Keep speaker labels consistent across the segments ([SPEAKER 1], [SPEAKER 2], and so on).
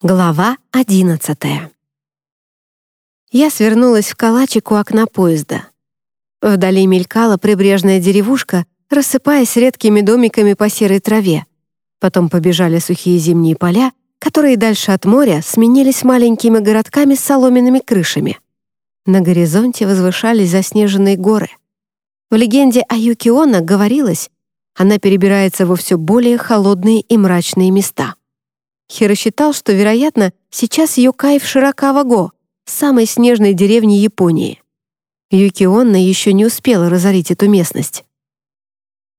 [SPEAKER 1] Глава одиннадцатая. Я свернулась в калачик у окна поезда. Вдали мелькала прибрежная деревушка, рассыпаясь редкими домиками по серой траве. Потом побежали сухие зимние поля, которые дальше от моря сменились маленькими городками с соломенными крышами. На горизонте возвышались заснеженные горы. В легенде о Юкиона говорилось, она перебирается во все более холодные и мрачные места. Хиро считал, что, вероятно, сейчас Юкай в Широкаваго, самой снежной деревне Японии. Юкионна еще не успела разорить эту местность.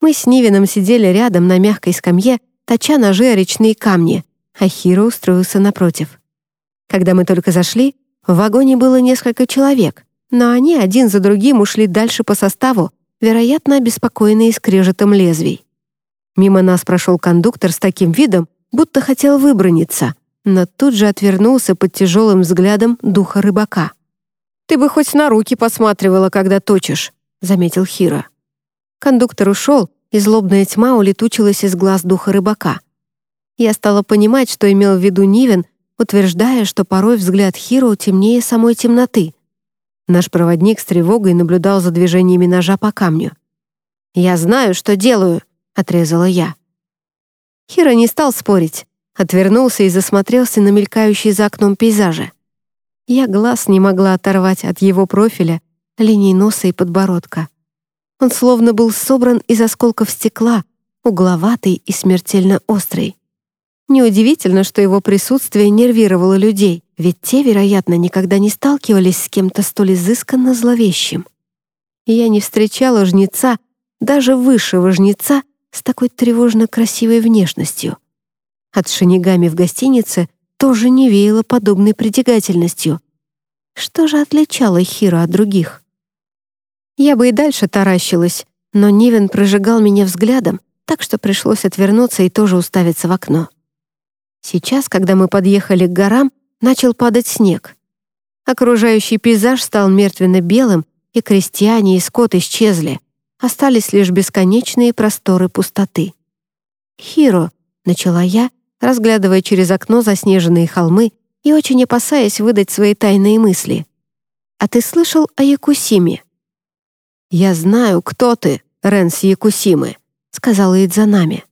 [SPEAKER 1] Мы с Нивином сидели рядом на мягкой скамье, точа ножи о речные камни, а Хиро устроился напротив. Когда мы только зашли, в вагоне было несколько человек, но они один за другим ушли дальше по составу, вероятно, обеспокоенные скрежетом лезвий. Мимо нас прошел кондуктор с таким видом, будто хотел выброниться, но тут же отвернулся под тяжелым взглядом духа рыбака. «Ты бы хоть на руки посматривала, когда точишь», — заметил Хира. Кондуктор ушел, и злобная тьма улетучилась из глаз духа рыбака. Я стала понимать, что имел в виду Нивен, утверждая, что порой взгляд Хиро темнее самой темноты. Наш проводник с тревогой наблюдал за движениями ножа по камню. «Я знаю, что делаю», — отрезала я. Хиро не стал спорить, отвернулся и засмотрелся на мелькающие за окном пейзажи. Я глаз не могла оторвать от его профиля, линий носа и подбородка. Он словно был собран из осколков стекла, угловатый и смертельно острый. Неудивительно, что его присутствие нервировало людей, ведь те, вероятно, никогда не сталкивались с кем-то столь изысканно зловещим. Я не встречала жнеца, даже высшего жнеца, с такой тревожно красивой внешностью. От шинигами в гостинице тоже не веяло подобной притягательностью. Что же отличало Хиро от других? Я бы и дальше таращилась, но Нивен прожигал меня взглядом, так что пришлось отвернуться и тоже уставиться в окно. Сейчас, когда мы подъехали к горам, начал падать снег. Окружающий пейзаж стал мертвенно-белым, и крестьяне и скот исчезли — остались лишь бесконечные просторы пустоты. «Хиро», — начала я, разглядывая через окно заснеженные холмы и очень опасаясь выдать свои тайные мысли. «А ты слышал о Якусиме?» «Я знаю, кто ты, Ренс Якусимы», — сказала Идзанами.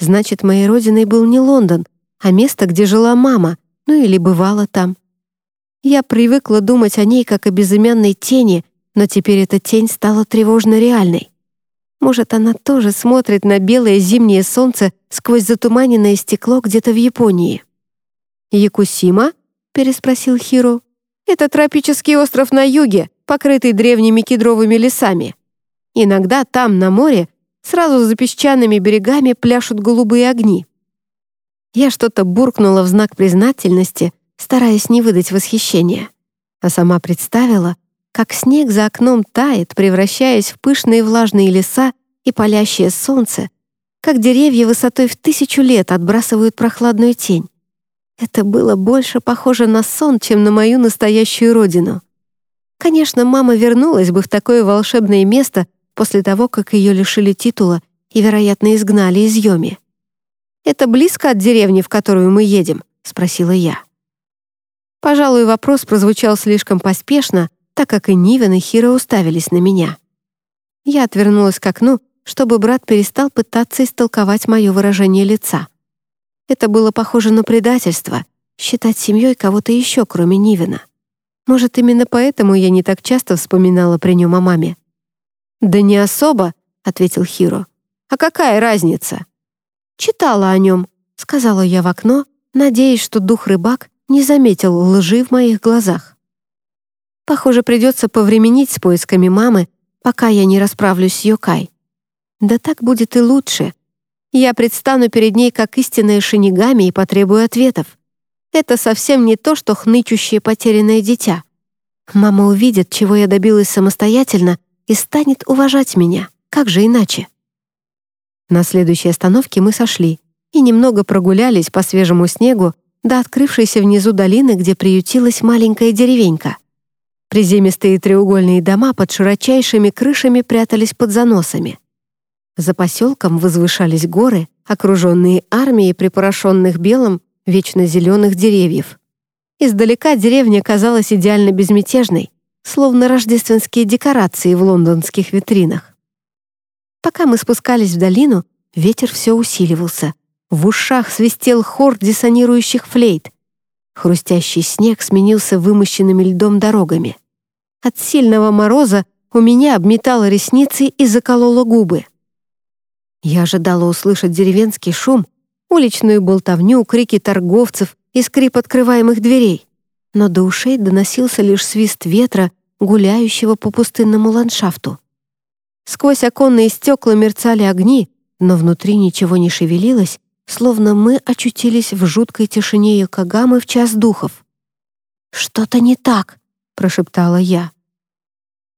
[SPEAKER 1] «Значит, моей родиной был не Лондон, а место, где жила мама, ну или бывала там. Я привыкла думать о ней как о безымянной тени, но теперь эта тень стала тревожно реальной. Может, она тоже смотрит на белое зимнее солнце сквозь затуманенное стекло где-то в Японии. «Якусима?» — переспросил Хиро. «Это тропический остров на юге, покрытый древними кедровыми лесами. Иногда там, на море, сразу за песчаными берегами пляшут голубые огни». Я что-то буркнула в знак признательности, стараясь не выдать восхищения, а сама представила, как снег за окном тает, превращаясь в пышные влажные леса и палящее солнце, как деревья высотой в тысячу лет отбрасывают прохладную тень. Это было больше похоже на сон, чем на мою настоящую родину. Конечно, мама вернулась бы в такое волшебное место после того, как ее лишили титула и, вероятно, изгнали из Йоми. «Это близко от деревни, в которую мы едем?» — спросила я. Пожалуй, вопрос прозвучал слишком поспешно, так как и Нивен и Хира уставились на меня. Я отвернулась к окну, чтобы брат перестал пытаться истолковать мое выражение лица. Это было похоже на предательство — считать семьей кого-то еще, кроме Нивена. Может, именно поэтому я не так часто вспоминала при нем о маме. «Да не особо», — ответил Хиро. «А какая разница?» «Читала о нем», — сказала я в окно, надеясь, что дух-рыбак не заметил лжи в моих глазах. Похоже, придется повременить с поисками мамы, пока я не расправлюсь с Йокай. Да так будет и лучше. Я предстану перед ней как истинная шинигами и потребую ответов. Это совсем не то, что хнычущее потерянное дитя. Мама увидит, чего я добилась самостоятельно, и станет уважать меня. Как же иначе? На следующей остановке мы сошли и немного прогулялись по свежему снегу до открывшейся внизу долины, где приютилась маленькая деревенька. Приземистые треугольные дома под широчайшими крышами прятались под заносами. За поселком возвышались горы, окруженные армией припорошенных белым вечно зеленых деревьев. Издалека деревня казалась идеально безмятежной, словно рождественские декорации в лондонских витринах. Пока мы спускались в долину, ветер все усиливался. В ушах свистел хор диссонирующих флейт. Хрустящий снег сменился вымощенными льдом дорогами. От сильного мороза у меня обметало ресницы и закололо губы. Я ожидала услышать деревенский шум, уличную болтовню, крики торговцев и скрип открываемых дверей. Но до ушей доносился лишь свист ветра, гуляющего по пустынному ландшафту. Сквозь оконные стекла мерцали огни, но внутри ничего не шевелилось, словно мы очутились в жуткой тишине Йокогамы в час духов. «Что-то не так», — прошептала я.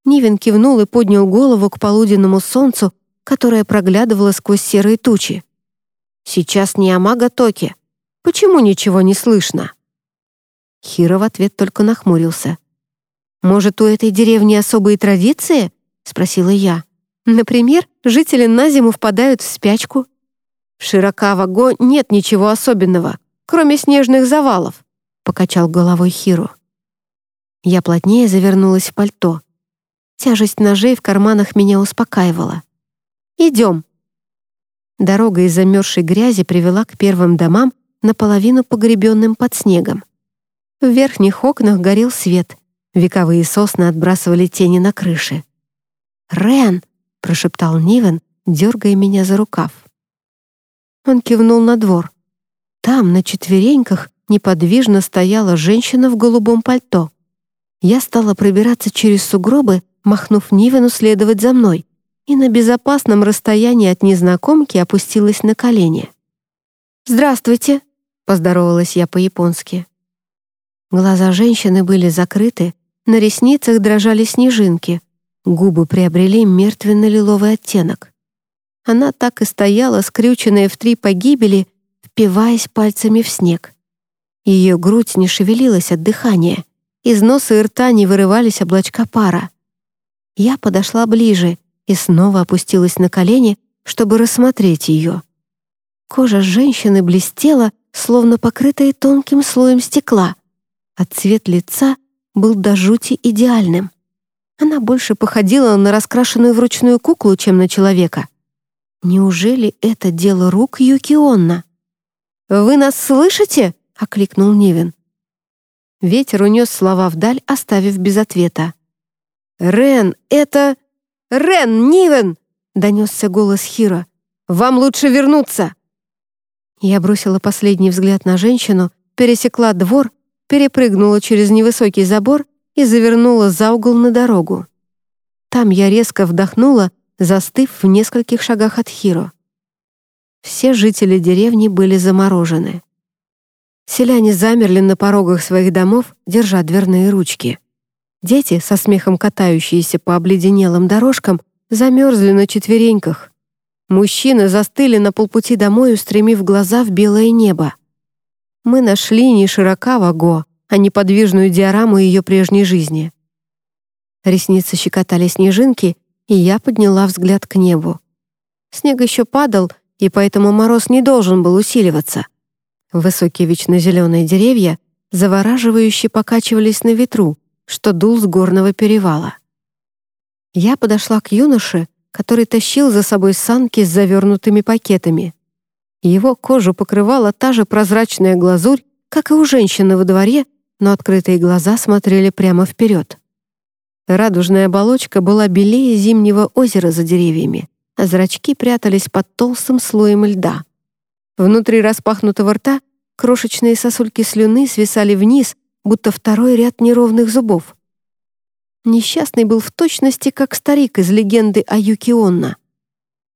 [SPEAKER 1] Нивен кивнул и поднял голову к полуденному солнцу, которое проглядывало сквозь серые тучи. «Сейчас не Амага Токи. Почему ничего не слышно?» Хиро в ответ только нахмурился. «Может, у этой деревни особые традиции?» — спросила я. «Например, жители на зиму впадают в спячку». «В Широкаваго нет ничего особенного, кроме снежных завалов», — покачал головой Хиро. Я плотнее завернулась в пальто. Тяжесть ножей в карманах меня успокаивала. «Идем». Дорога из замерзшей грязи привела к первым домам, наполовину погребенным под снегом. В верхних окнах горел свет. Вековые сосны отбрасывали тени на крыше. «Рен!» — прошептал Нивен, дергая меня за рукав. Он кивнул на двор. Там, на четвереньках, неподвижно стояла женщина в голубом пальто. Я стала пробираться через сугробы, махнув Нивену следовать за мной, и на безопасном расстоянии от незнакомки опустилась на колени. «Здравствуйте!» — поздоровалась я по-японски. Глаза женщины были закрыты, на ресницах дрожали снежинки, губы приобрели мертвенно-лиловый оттенок. Она так и стояла, скрюченная в три погибели, впиваясь пальцами в снег. Ее грудь не шевелилась от дыхания, из носа и рта не вырывались облачка пара. Я подошла ближе и снова опустилась на колени, чтобы рассмотреть ее. Кожа женщины блестела, словно покрытая тонким слоем стекла, а цвет лица был до жути идеальным. Она больше походила на раскрашенную вручную куклу, чем на человека. Неужели это дело рук Юкионна? «Вы нас слышите?» — окликнул Нивен. Ветер унес слова вдаль, оставив без ответа. «Рен, это...» «Рен, Нивен!» — донесся голос Хира. «Вам лучше вернуться!» Я бросила последний взгляд на женщину, пересекла двор, перепрыгнула через невысокий забор и завернула за угол на дорогу. Там я резко вдохнула, застыв в нескольких шагах от Хиро. Все жители деревни были заморожены. Селяне замерли на порогах своих домов, держа дверные ручки. Дети, со смехом катающиеся по обледенелым дорожкам, замерзли на четвереньках. Мужчины застыли на полпути домой, устремив глаза в белое небо. Мы нашли не широка Ваго, а неподвижную диораму ее прежней жизни. Ресницы щекотали снежинки, и я подняла взгляд к небу. Снег еще падал, и поэтому мороз не должен был усиливаться. Высокие вечно зеленые деревья завораживающе покачивались на ветру, что дул с горного перевала. Я подошла к юноше, который тащил за собой санки с завернутыми пакетами. Его кожу покрывала та же прозрачная глазурь, как и у женщины во дворе, но открытые глаза смотрели прямо вперед. Радужная оболочка была белее зимнего озера за деревьями, а зрачки прятались под толстым слоем льда. Внутри распахнутого рта крошечные сосульки слюны свисали вниз, будто второй ряд неровных зубов. Несчастный был в точности, как старик из легенды о Юкионна.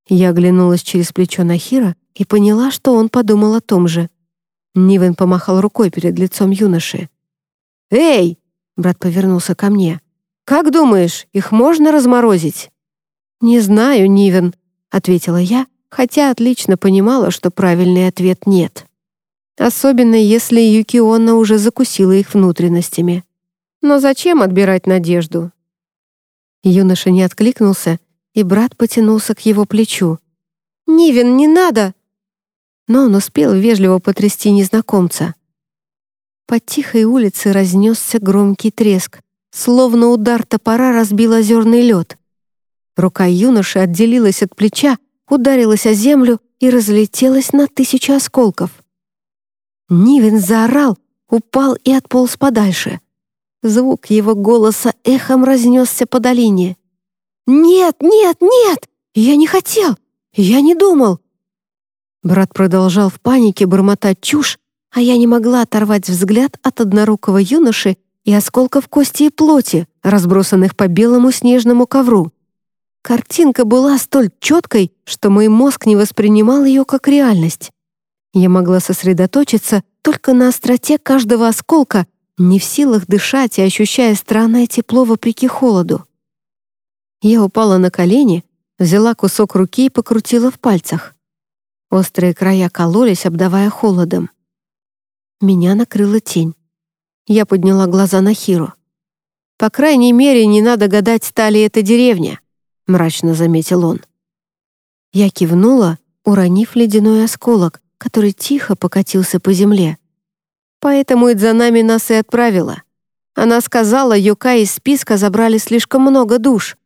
[SPEAKER 1] Я оглянулась через плечо на Хира и поняла, что он подумал о том же. Нивен помахал рукой перед лицом юноши. «Эй!» — брат повернулся ко мне. «Как думаешь, их можно разморозить?» «Не знаю, Нивен», — ответила я, хотя отлично понимала, что правильный ответ «нет» особенно если Юкиона уже закусила их внутренностями. Но зачем отбирать надежду? Юноша не откликнулся, и брат потянулся к его плечу. «Нивен, не надо!» но он успел вежливо потрясти незнакомца. По тихой улице разнесся громкий треск, словно удар топора разбил озерный лед. Рука юноши отделилась от плеча, ударилась о землю и разлетелась на тысячу осколков. Нивен заорал, упал и отполз подальше. Звук его голоса эхом разнесся по долине. «Нет, нет, нет! Я не хотел! Я не думал!» Брат продолжал в панике бормотать чушь, а я не могла оторвать взгляд от однорукого юноши и осколков кости и плоти, разбросанных по белому снежному ковру. Картинка была столь четкой, что мой мозг не воспринимал ее как реальность. Я могла сосредоточиться только на остроте каждого осколка, не в силах дышать и ощущая странное тепло вопреки холоду. Я упала на колени, взяла кусок руки и покрутила в пальцах. Острые края кололись, обдавая холодом. Меня накрыла тень. Я подняла глаза на Хиру. «По крайней мере, не надо гадать, та ли это деревня», — мрачно заметил он. Я кивнула, уронив ледяной осколок, который тихо покатился по земле. Поэтому Идзанами нас и отправила. Она сказала, Юка из списка забрали слишком много душ.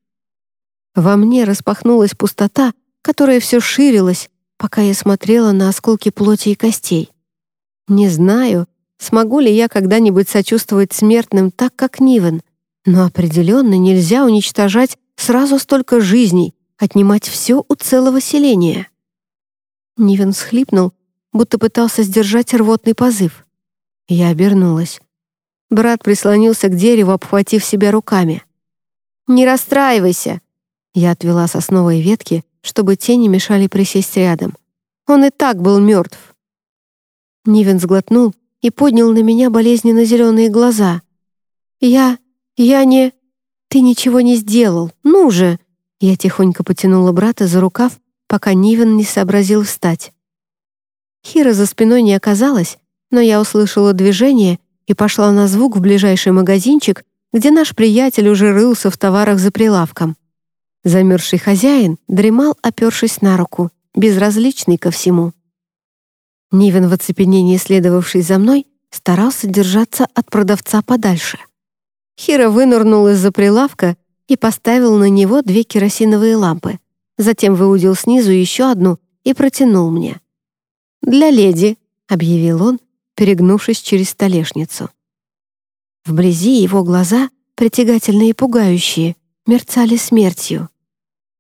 [SPEAKER 1] Во мне распахнулась пустота, которая все ширилась, пока я смотрела на осколки плоти и костей. Не знаю, смогу ли я когда-нибудь сочувствовать смертным так, как Нивен, но определенно нельзя уничтожать сразу столько жизней, отнимать все у целого селения. Нивен схлипнул, будто пытался сдержать рвотный позыв. Я обернулась. Брат прислонился к дереву, обхватив себя руками. «Не расстраивайся!» Я отвела сосновые ветки, чтобы тени мешали присесть рядом. Он и так был мертв. Нивен сглотнул и поднял на меня болезненно зеленые глаза. «Я... я не... Ты ничего не сделал. Ну же!» Я тихонько потянула брата за рукав, пока Нивен не сообразил встать. Хира за спиной не оказалась, но я услышала движение и пошла на звук в ближайший магазинчик, где наш приятель уже рылся в товарах за прилавком. Замерзший хозяин дремал, опершись на руку, безразличный ко всему. Нивен в оцепенении, следовавший за мной, старался держаться от продавца подальше. Хира вынырнул из-за прилавка и поставил на него две керосиновые лампы. Затем выудил снизу еще одну и протянул мне. «Для леди», — объявил он, перегнувшись через столешницу. Вблизи его глаза, притягательные и пугающие, мерцали смертью.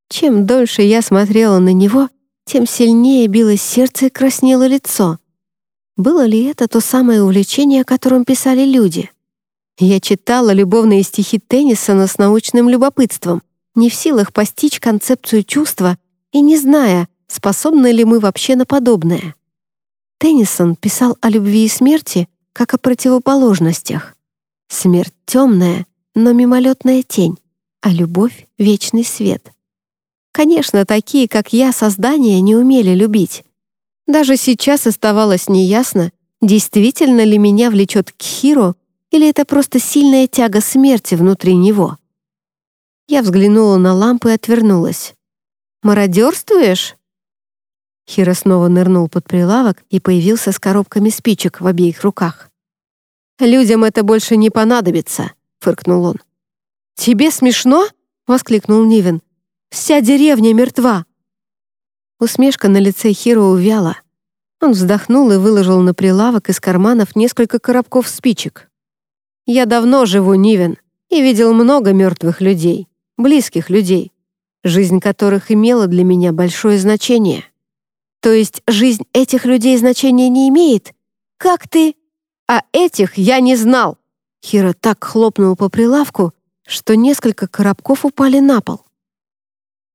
[SPEAKER 1] Чем дольше я смотрела на него, тем сильнее билось сердце и краснело лицо. Было ли это то самое увлечение, о котором писали люди? Я читала любовные стихи Теннисона с научным любопытством, не в силах постичь концепцию чувства и не зная, способны ли мы вообще на подобное. Теннисон писал о любви и смерти, как о противоположностях. Смерть — темная, но мимолетная тень, а любовь — вечный свет. Конечно, такие, как я, создания не умели любить. Даже сейчас оставалось неясно, действительно ли меня влечет к Хиро, или это просто сильная тяга смерти внутри него. Я взглянула на лампу и отвернулась. «Мародерствуешь?» Хиро снова нырнул под прилавок и появился с коробками спичек в обеих руках. «Людям это больше не понадобится», — фыркнул он. «Тебе смешно?» — воскликнул Нивен. Вся деревня мертва!» Усмешка на лице Хиро увяла. Он вздохнул и выложил на прилавок из карманов несколько коробков спичек. «Я давно живу Нивен и видел много мертвых людей, близких людей, жизнь которых имела для меня большое значение. То есть жизнь этих людей значения не имеет? Как ты...» «А этих я не знал!» Хиро так хлопнул по прилавку, что несколько коробков упали на пол.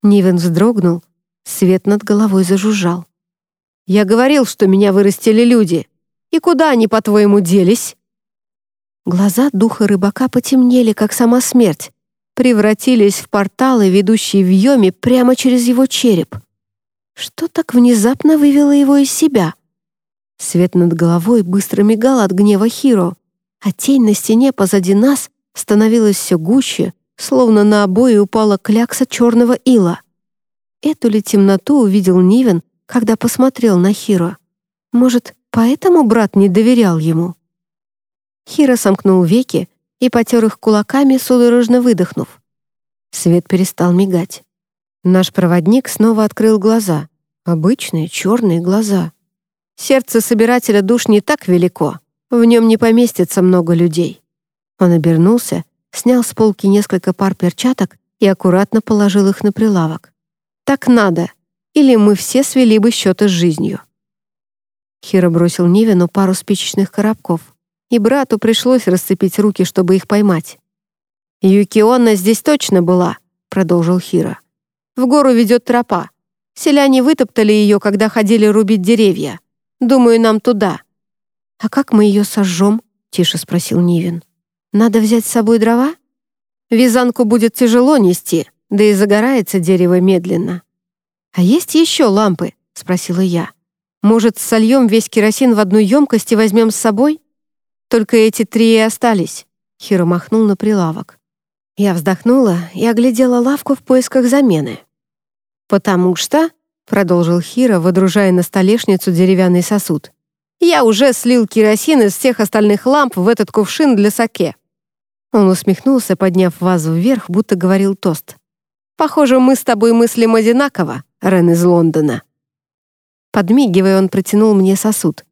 [SPEAKER 1] Нивен вздрогнул, свет над головой зажужжал. «Я говорил, что меня вырастили люди. И куда они, по-твоему, делись?» Глаза духа рыбака потемнели, как сама смерть, превратились в порталы, ведущие в Йоме прямо через его череп. Что так внезапно вывело его из себя? Свет над головой быстро мигал от гнева Хиро, а тень на стене позади нас становилась все гуще, словно на обои упала клякса черного ила. Эту ли темноту увидел Нивен, когда посмотрел на Хиро? Может, поэтому брат не доверял ему? Хира сомкнул веки и потер их кулаками, судорожно выдохнув. Свет перестал мигать. Наш проводник снова открыл глаза. Обычные черные глаза. Сердце собирателя душ не так велико. В нем не поместится много людей. Он обернулся, снял с полки несколько пар перчаток и аккуратно положил их на прилавок. «Так надо, или мы все свели бы счеты с жизнью». Хиро бросил Нивину пару спичечных коробков, и брату пришлось расцепить руки, чтобы их поймать. «Юкионна здесь точно была», — продолжил Хиро. «В гору ведет тропа. Селяне вытоптали ее, когда ходили рубить деревья. Думаю, нам туда». «А как мы ее сожжем?» — тише спросил Нивин. «Надо взять с собой дрова?» «Вязанку будет тяжело нести, да и загорается дерево медленно». «А есть еще лампы?» — спросила я. «Может, сольем весь керосин в одну емкость и возьмем с собой?» «Только эти три и остались», — Хиро махнул на прилавок. Я вздохнула и оглядела лавку в поисках замены. «Потому что», — продолжил Хиро, водружая на столешницу деревянный сосуд, «я уже слил керосин из всех остальных ламп в этот кувшин для саке». Он усмехнулся, подняв вазу вверх, будто говорил тост. «Похоже, мы с тобой мыслим одинаково, Рен из Лондона». Подмигивая, он протянул мне сосуд.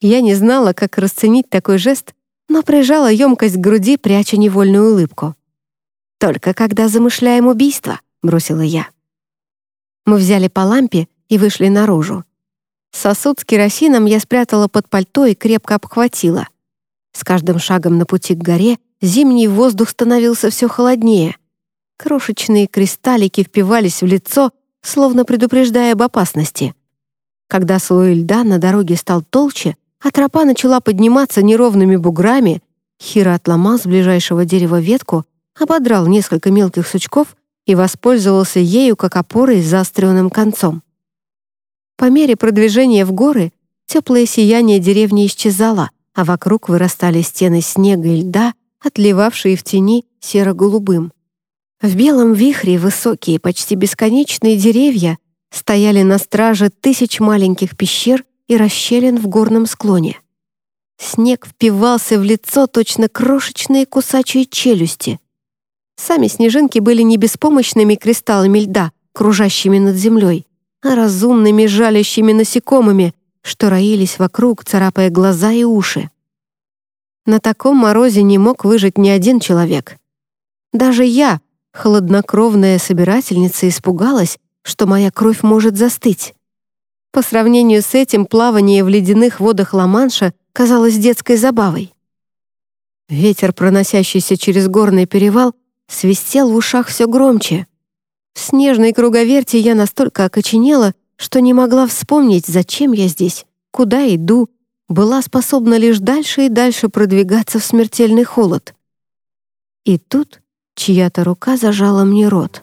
[SPEAKER 1] Я не знала, как расценить такой жест, но прижала емкость к груди, пряча невольную улыбку. «Только когда замышляем убийство», — бросила я. Мы взяли по лампе и вышли наружу. Сосуд с керосином я спрятала под пальто и крепко обхватила. С каждым шагом на пути к горе зимний воздух становился все холоднее. Крошечные кристаллики впивались в лицо, словно предупреждая об опасности. Когда слой льда на дороге стал толще, а тропа начала подниматься неровными буграми, Хира отломал с ближайшего дерева ветку ободрал несколько мелких сучков и воспользовался ею как опорой с заостренным концом. По мере продвижения в горы теплое сияние деревни исчезало, а вокруг вырастали стены снега и льда, отливавшие в тени серо-голубым. В белом вихре высокие, почти бесконечные деревья стояли на страже тысяч маленьких пещер и расщелин в горном склоне. Снег впивался в лицо точно крошечные кусачие челюсти. Сами снежинки были не беспомощными кристаллами льда, кружащими над землей, а разумными жалящими насекомыми, что роились вокруг, царапая глаза и уши. На таком морозе не мог выжить ни один человек. Даже я, холоднокровная собирательница, испугалась, что моя кровь может застыть. По сравнению с этим плавание в ледяных водах Ла-Манша казалось детской забавой. Ветер, проносящийся через горный перевал, свистел в ушах все громче. В снежной круговерти я настолько окоченела, что не могла вспомнить, зачем я здесь, куда иду, была способна лишь дальше и дальше продвигаться в смертельный холод. И тут чья-то рука зажала мне рот.